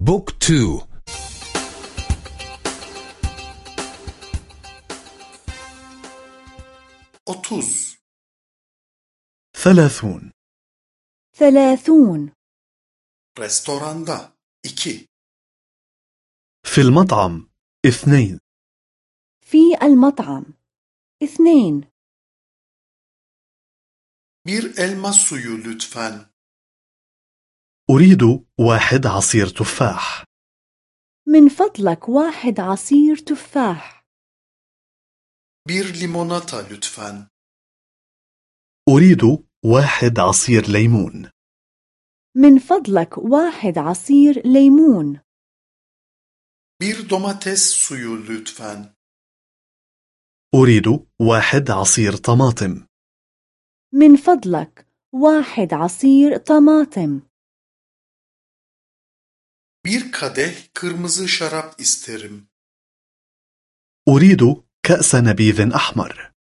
بوك تو. أطوز. ثلاثون. ثلاثون. restoranda iki في المطعم. اثنين. في المطعم. اثنين. bir elma suyu lütfen أريد واحد عصير تفاح. من فضلك واحد عصير تفاح. Bir limonata lütfen. أريد واحد عصير ليمون. من فضلك واحد عصير ليمون. Bir domates suyu lütfen. أريد واحد عصير طماطم. من فضلك واحد عصير طماطم. Bir kadeh kırmızı şarap isterim أريد كأس نبيذ أحمر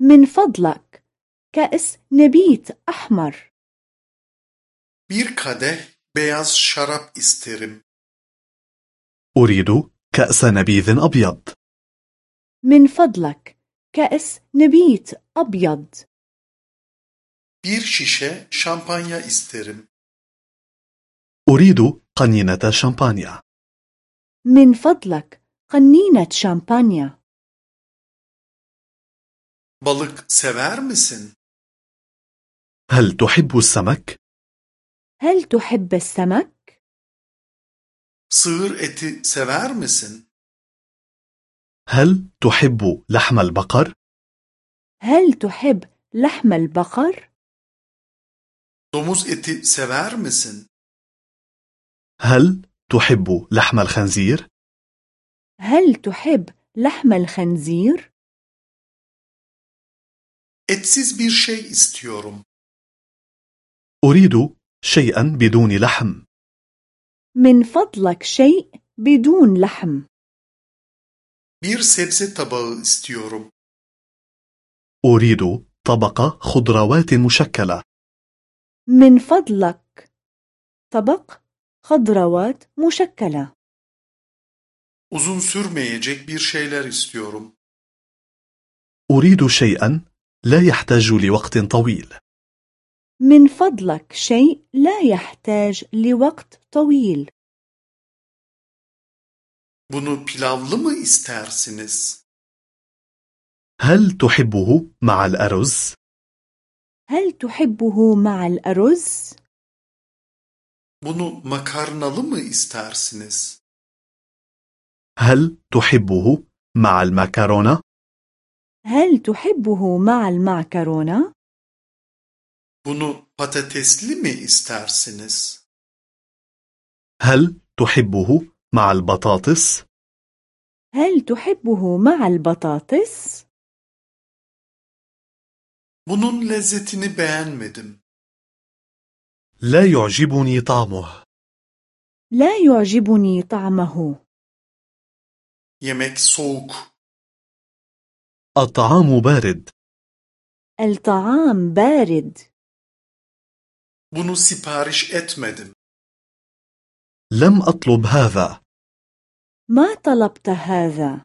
من فضلك كأس نبيت أحمر bir kadeh beyaz şarap isterim أريد كأس نبيذ أبيض من فضلك كأس نبيت أبيض bir şişe şampanya isterim أريد قنينة شامبانيا من فضلك قنينة شامبانيا balık sever misin هل تحب السمك؟ هل تحب السمك؟ sığır eti sever misin هل تحب لحم البقر؟ هل تحب لحم البقر؟ domuz eti sever misin هل تحب لحم الخنزير؟ هل تحب لحم الخنزير؟ etsiz bir şey istiyorum. أريد شيئا بدون لحم. من فضلك شيء بدون لحم. Bir sebze tabağı istiyorum. أريد طبق خضروات مشكلة. من فضلك طبق خضروات مشكلة. Uzun sürmeyecek bir şeyler istiyorum. أريد شيئا لا يحتاج لوقت طويل. من فضلك شيء لا يحتاج لوقت طويل. Bunu pilavlı mı istersiniz? هل تحبه مع الأرز؟ هل تحبه مع الأرز؟ Bunu makarnalı mı istersiniz هل تحبه مع المكرونة؟ هل تحبه مع المعكرونة؟ bunu patatesli mi istersiniz هل تحبه مع البطاطس؟ هل تحبه مع البطاطس؟ bunun lezzetini beğenmedim لا يعجبني طعمه. لا يعجبني طعمه. Yemek soğuk. الطعام بارد. الطعام بارد. Bunu sipariş etmedim. لم أطلب هذا. ما طلبت هذا.